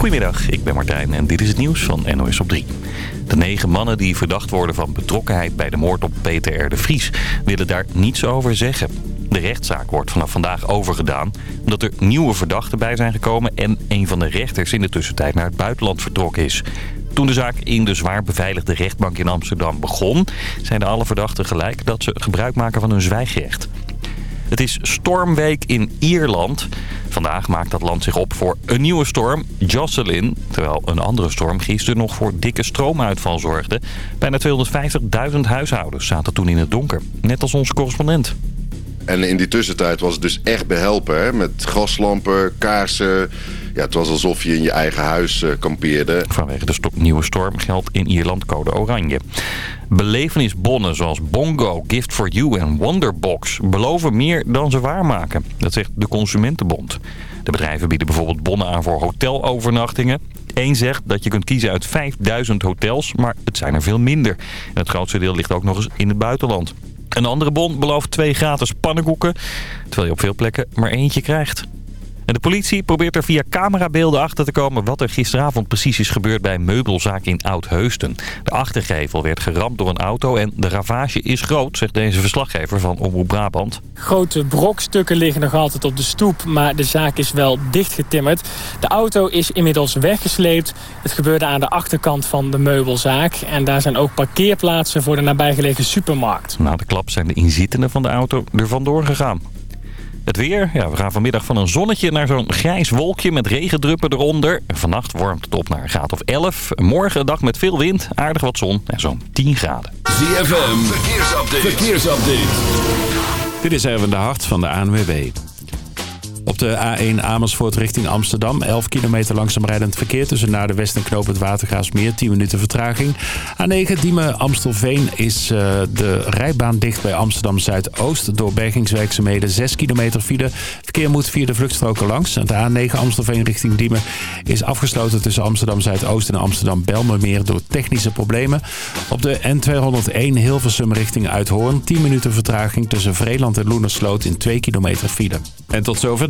Goedemiddag, ik ben Martijn en dit is het nieuws van NOS op 3. De negen mannen die verdacht worden van betrokkenheid bij de moord op Peter R. de Vries... willen daar niets over zeggen. De rechtszaak wordt vanaf vandaag overgedaan... omdat er nieuwe verdachten bij zijn gekomen... en een van de rechters in de tussentijd naar het buitenland vertrokken is. Toen de zaak in de zwaar beveiligde rechtbank in Amsterdam begon... zeiden alle verdachten gelijk dat ze gebruik maken van hun zwijgrecht. Het is stormweek in Ierland. Vandaag maakt dat land zich op voor een nieuwe storm, Jocelyn. Terwijl een andere storm gisteren nog voor dikke stroomuitval zorgde. Bijna 250.000 huishoudens zaten toen in het donker. Net als onze correspondent. En in die tussentijd was het dus echt behelpen. Hè? Met gaslampen, kaarsen. Ja, het was alsof je in je eigen huis uh, kampeerde. Vanwege de nieuwe storm geldt in Ierland code oranje. Belevenisbonnen zoals Bongo, Gift for You en Wonderbox beloven meer dan ze waarmaken. Dat zegt de Consumentenbond. De bedrijven bieden bijvoorbeeld bonnen aan voor hotelovernachtingen. Eén zegt dat je kunt kiezen uit 5000 hotels, maar het zijn er veel minder. En het grootste deel ligt ook nog eens in het buitenland. Een andere bon belooft twee gratis pannenkoeken, terwijl je op veel plekken maar eentje krijgt. En de politie probeert er via camerabeelden achter te komen wat er gisteravond precies is gebeurd bij een meubelzaak in Oud-Heusden. De achtergevel werd geramd door een auto en de ravage is groot, zegt deze verslaggever van Omroep Brabant. Grote brokstukken liggen nog altijd op de stoep, maar de zaak is wel dichtgetimmerd. De auto is inmiddels weggesleept. Het gebeurde aan de achterkant van de meubelzaak en daar zijn ook parkeerplaatsen voor de nabijgelegen supermarkt. Na de klap zijn de inzittenden van de auto er vandoor gegaan. Het weer, ja, we gaan vanmiddag van een zonnetje naar zo'n grijs wolkje met regendruppen eronder. Vannacht warmt het op naar een graad of 11. Morgen een dag met veel wind, aardig wat zon en zo'n 10 graden. ZFM, verkeersupdate. verkeersupdate. Dit is even de hart van de ANWB. Op de A1 Amersfoort richting Amsterdam. 11 kilometer langzaam rijdend verkeer tussen naar de West en Knoop het Watergaasmeer. 10 minuten vertraging. A9 Diemen Amstelveen is uh, de rijbaan dicht bij Amsterdam Zuidoost. Door bergingswerkzaamheden 6 kilometer file. Verkeer moet via de vluchtstroken langs. De A9 Amstelveen richting Diemen is afgesloten tussen Amsterdam Zuidoost en Amsterdam Belmermeer door technische problemen. Op de N201 Hilversum richting Uithoorn. 10 minuten vertraging tussen Vreeland en Loenersloot in 2 kilometer file. En tot zover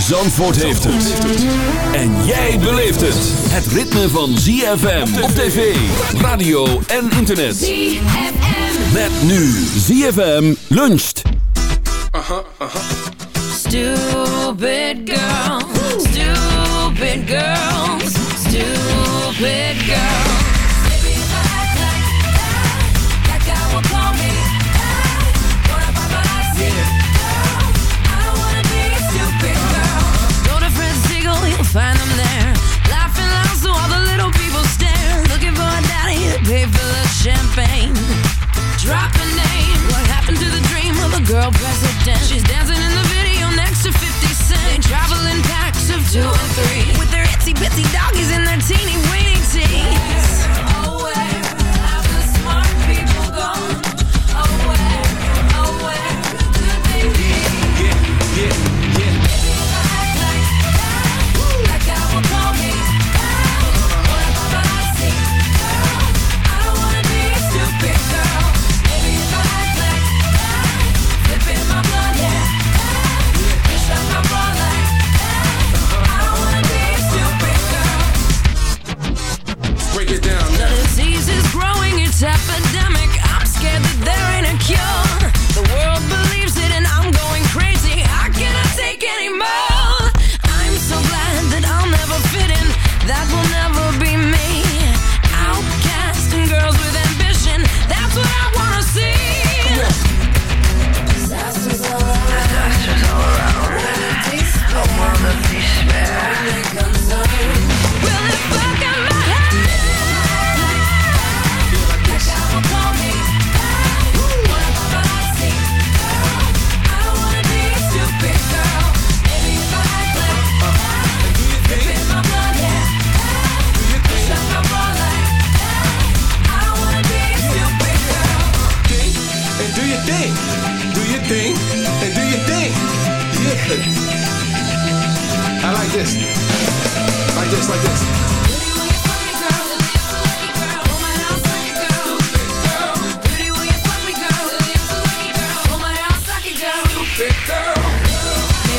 Zandvoort heeft het. En jij beleeft het. Het ritme van ZFM op tv, radio en internet. ZFM. Met nu ZFM luncht. Uh-huh, uh-huh. Stupid girl, stupid girls, stupid girls.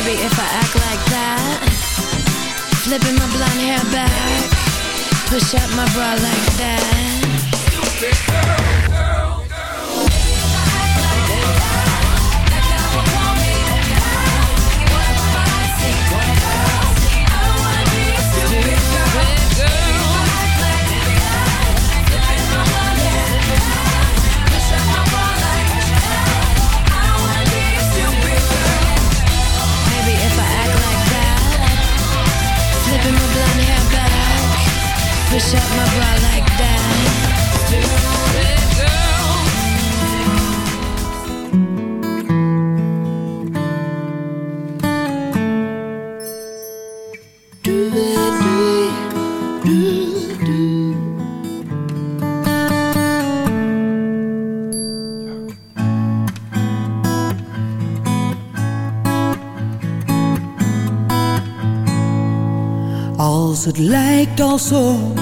Maybe if I act like that, flipping my blonde hair back, push up my bra like that. Maybe push up my bra like that. Als het lijkt alsof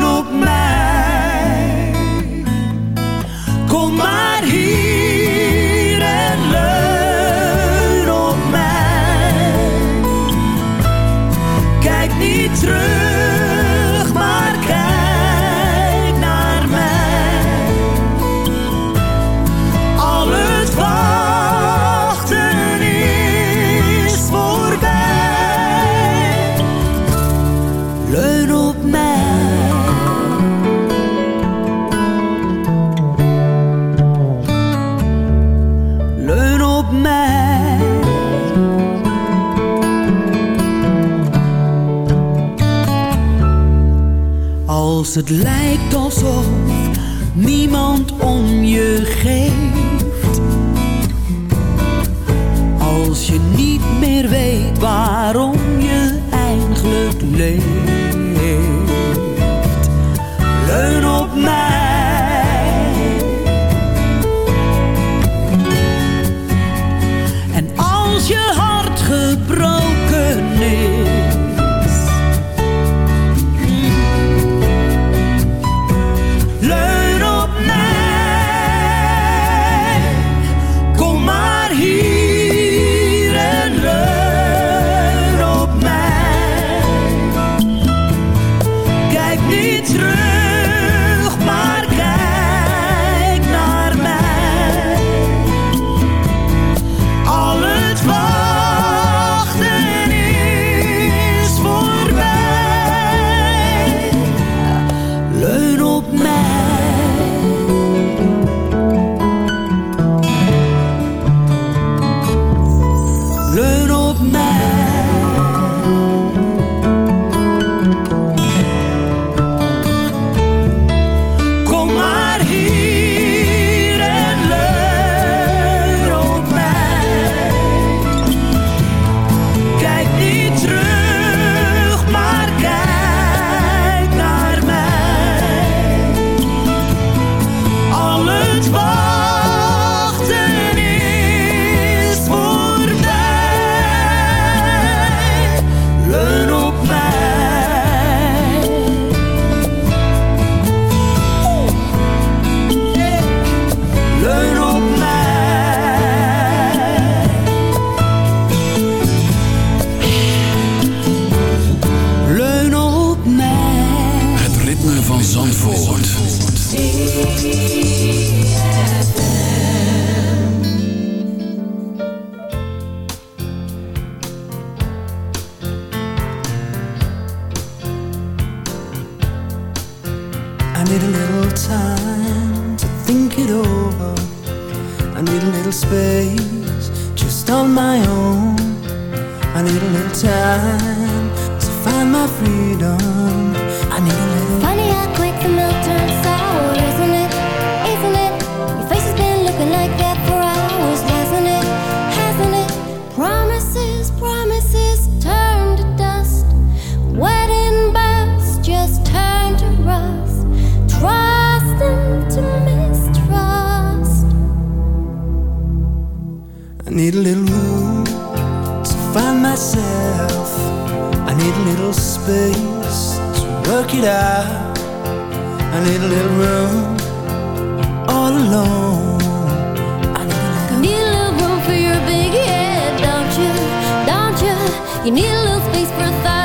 You? Need a little space for a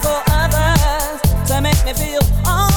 for others to make me feel all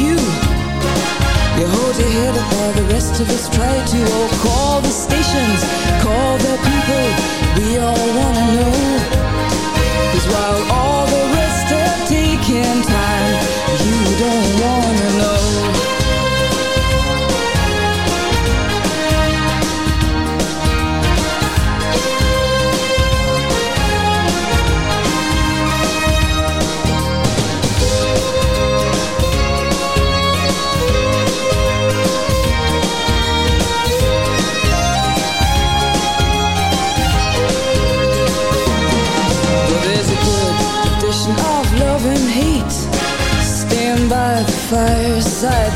you. You hold your head up while the rest of us try to Oh, call the stations, call the people We all wanna know.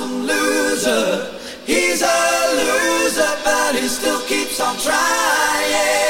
lonesome loser? He's a loser, but he still keeps on trying.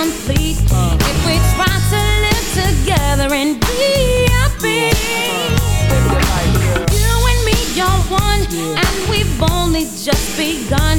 complete if we try to live together and be happy. You and me are one, and we've only just begun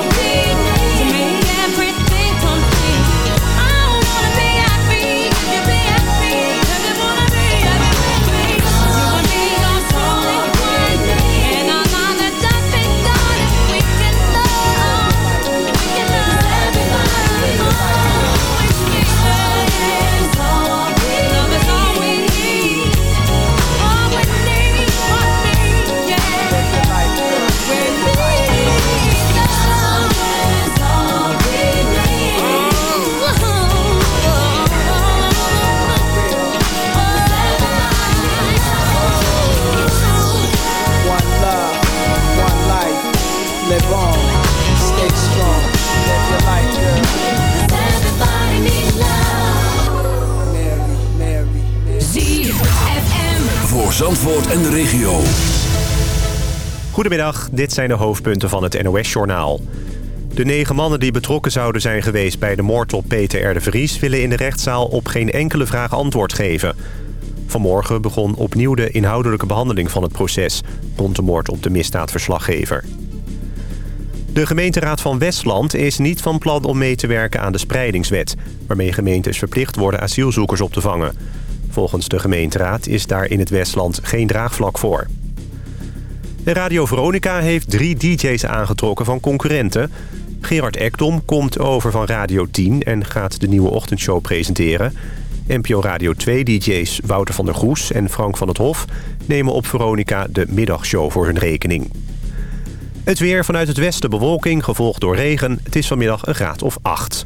Zandvoort en de regio. Goedemiddag, dit zijn de hoofdpunten van het NOS-journaal. De negen mannen die betrokken zouden zijn geweest bij de moord op Peter R. de Vries... willen in de rechtszaal op geen enkele vraag antwoord geven. Vanmorgen begon opnieuw de inhoudelijke behandeling van het proces... rond de moord op de misdaadverslaggever. De gemeenteraad van Westland is niet van plan om mee te werken aan de spreidingswet... waarmee gemeentes verplicht worden asielzoekers op te vangen. Volgens de gemeenteraad is daar in het Westland geen draagvlak voor. En Radio Veronica heeft drie dj's aangetrokken van concurrenten. Gerard Ekdom komt over van Radio 10 en gaat de nieuwe ochtendshow presenteren. NPO Radio 2 dj's Wouter van der Goes en Frank van het Hof... nemen op Veronica de middagshow voor hun rekening. Het weer vanuit het westen bewolking, gevolgd door regen. Het is vanmiddag een graad of 8.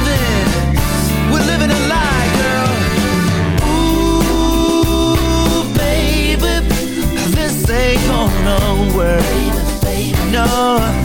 gonna work, No.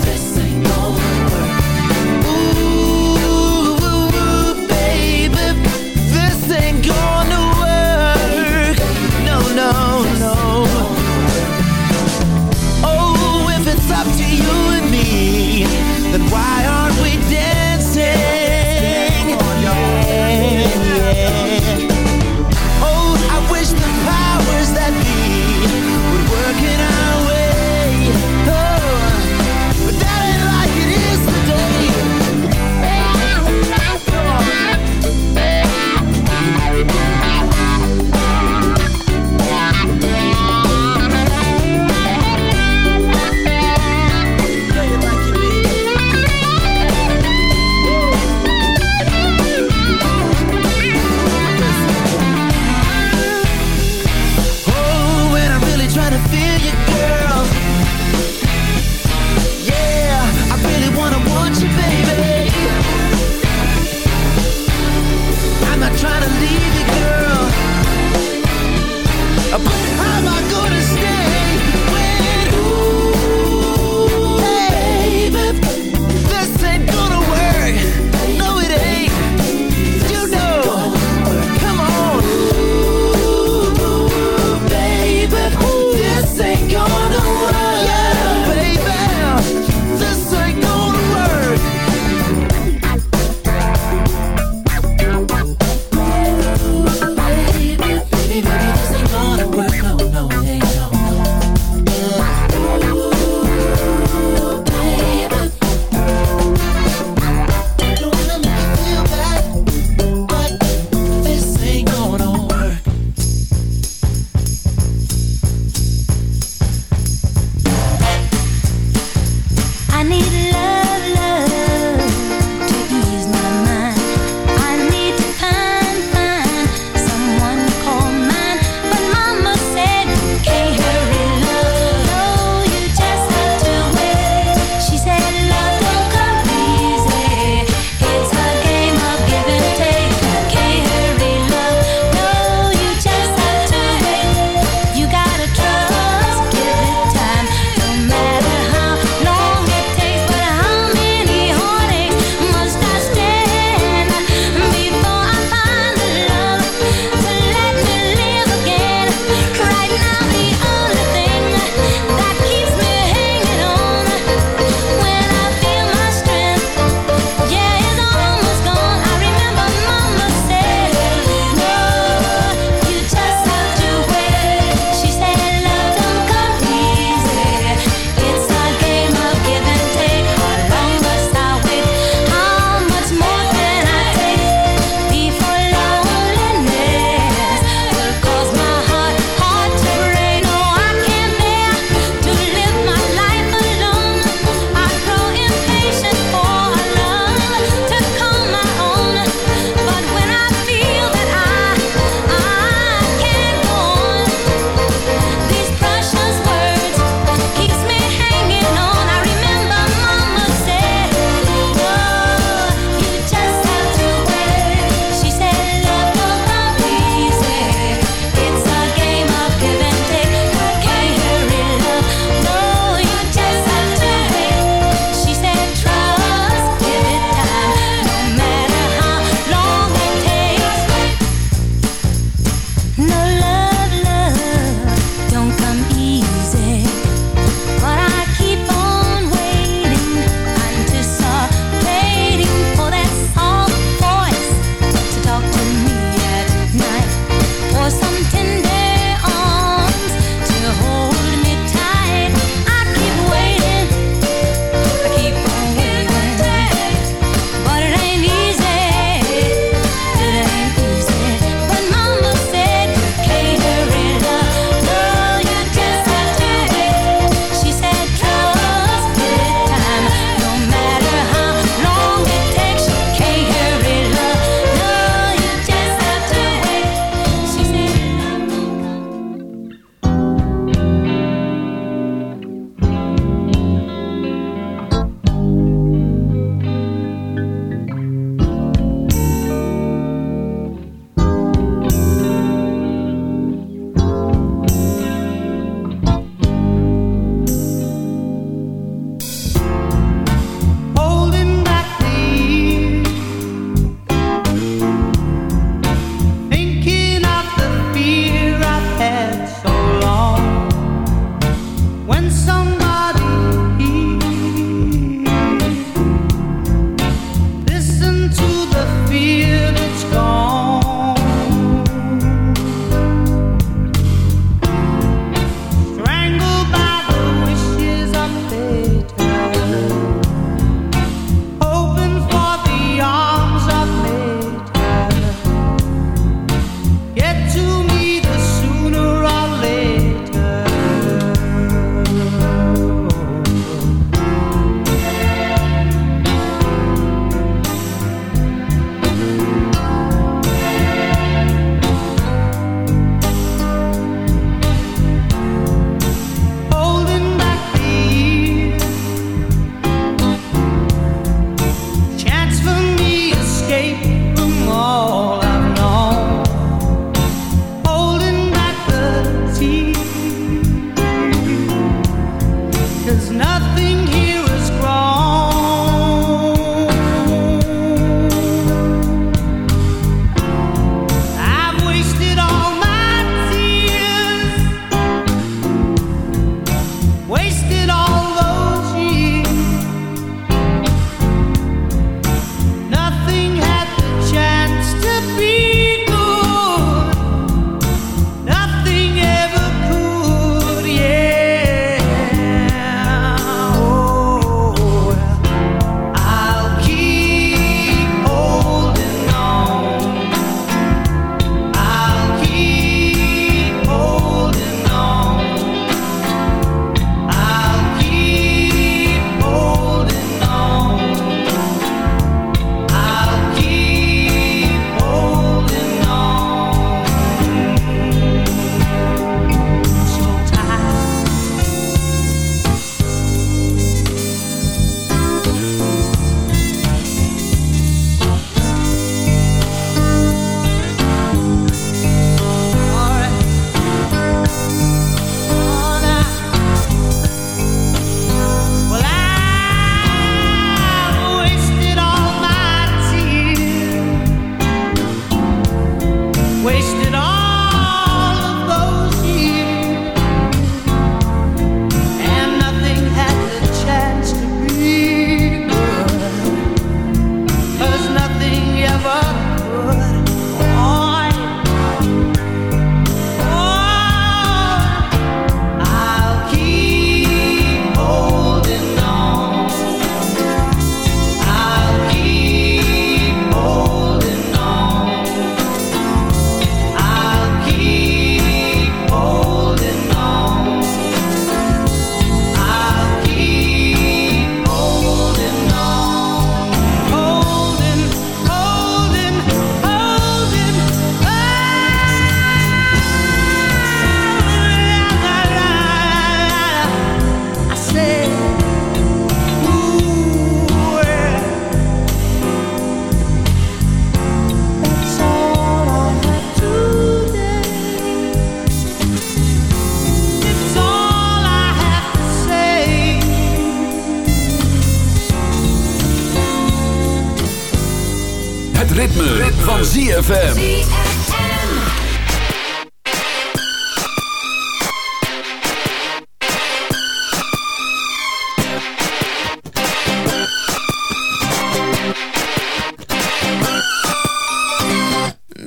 ZFM.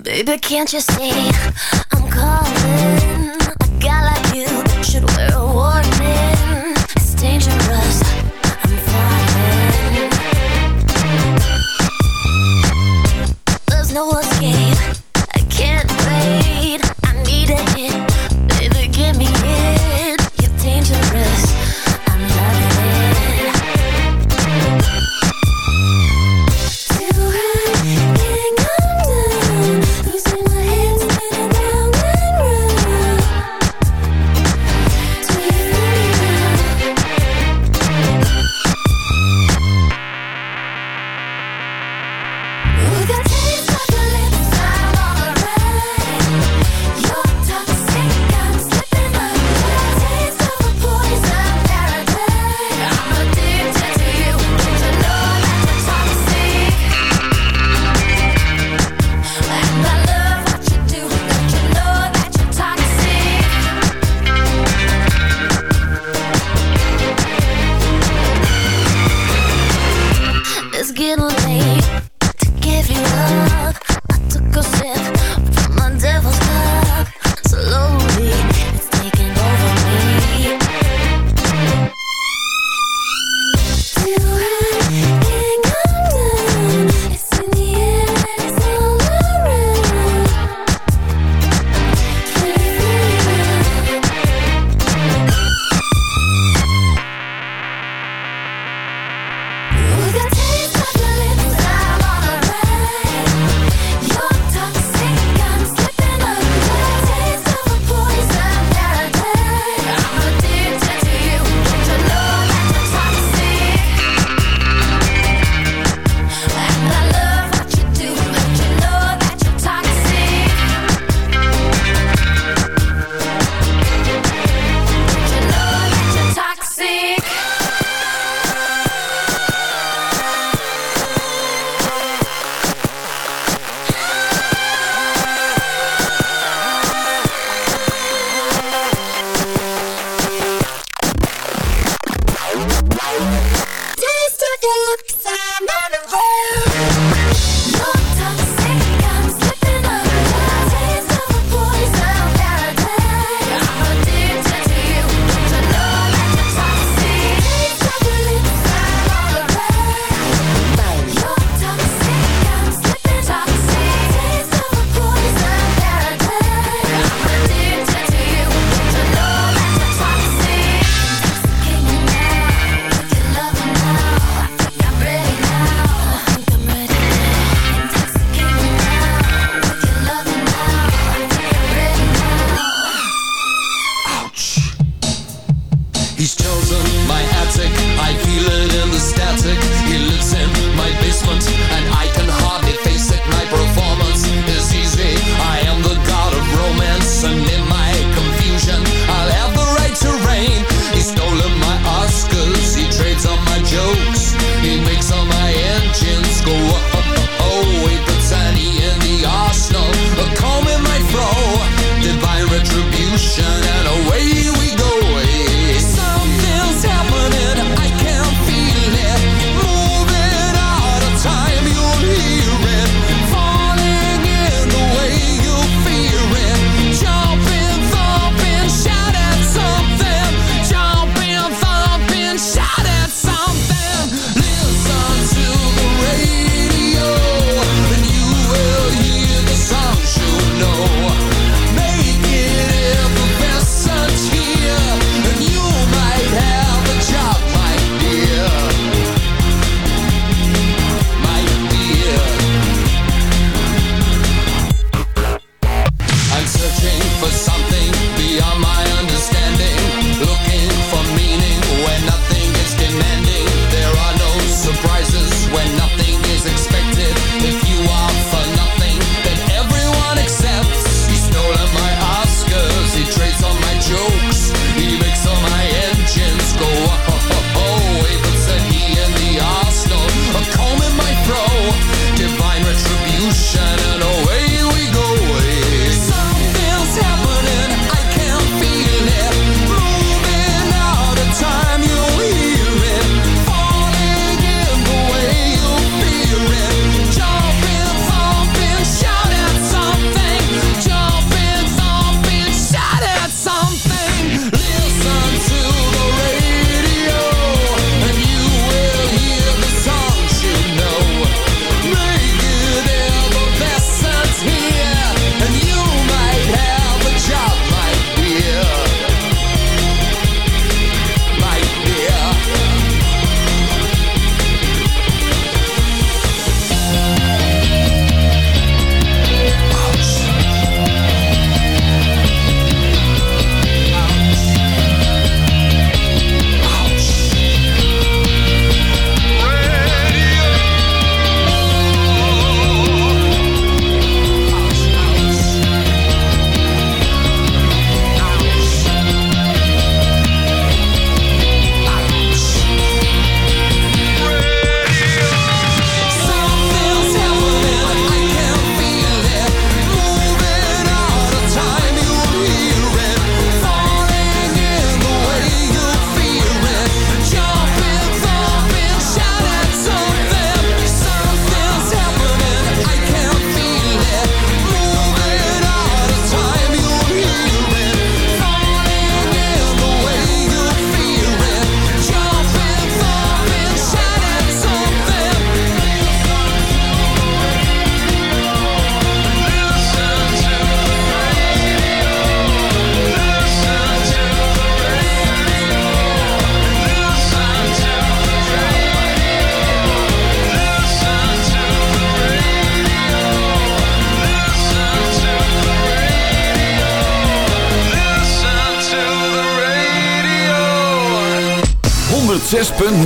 Baby, can't you see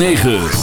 106.9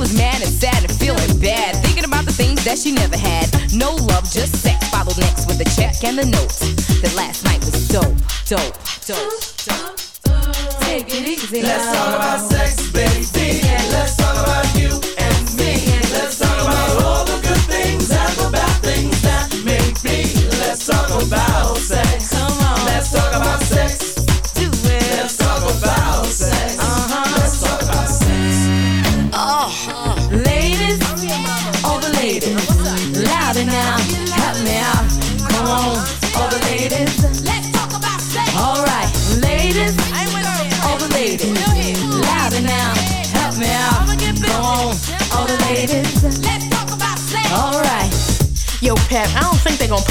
Was mad and sad and feeling bad, thinking about the things that she never had. No love, just sex. Followed next with a check and the note. That last night was dope, dope, dope, dope. Take it easy. Let's talk about sex, baby. Let's talk about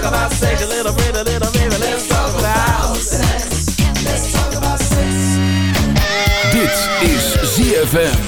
Talk about sex a little bit, a little baby. Let's talk about sex. Let's talk about sex. Dit is ZFM.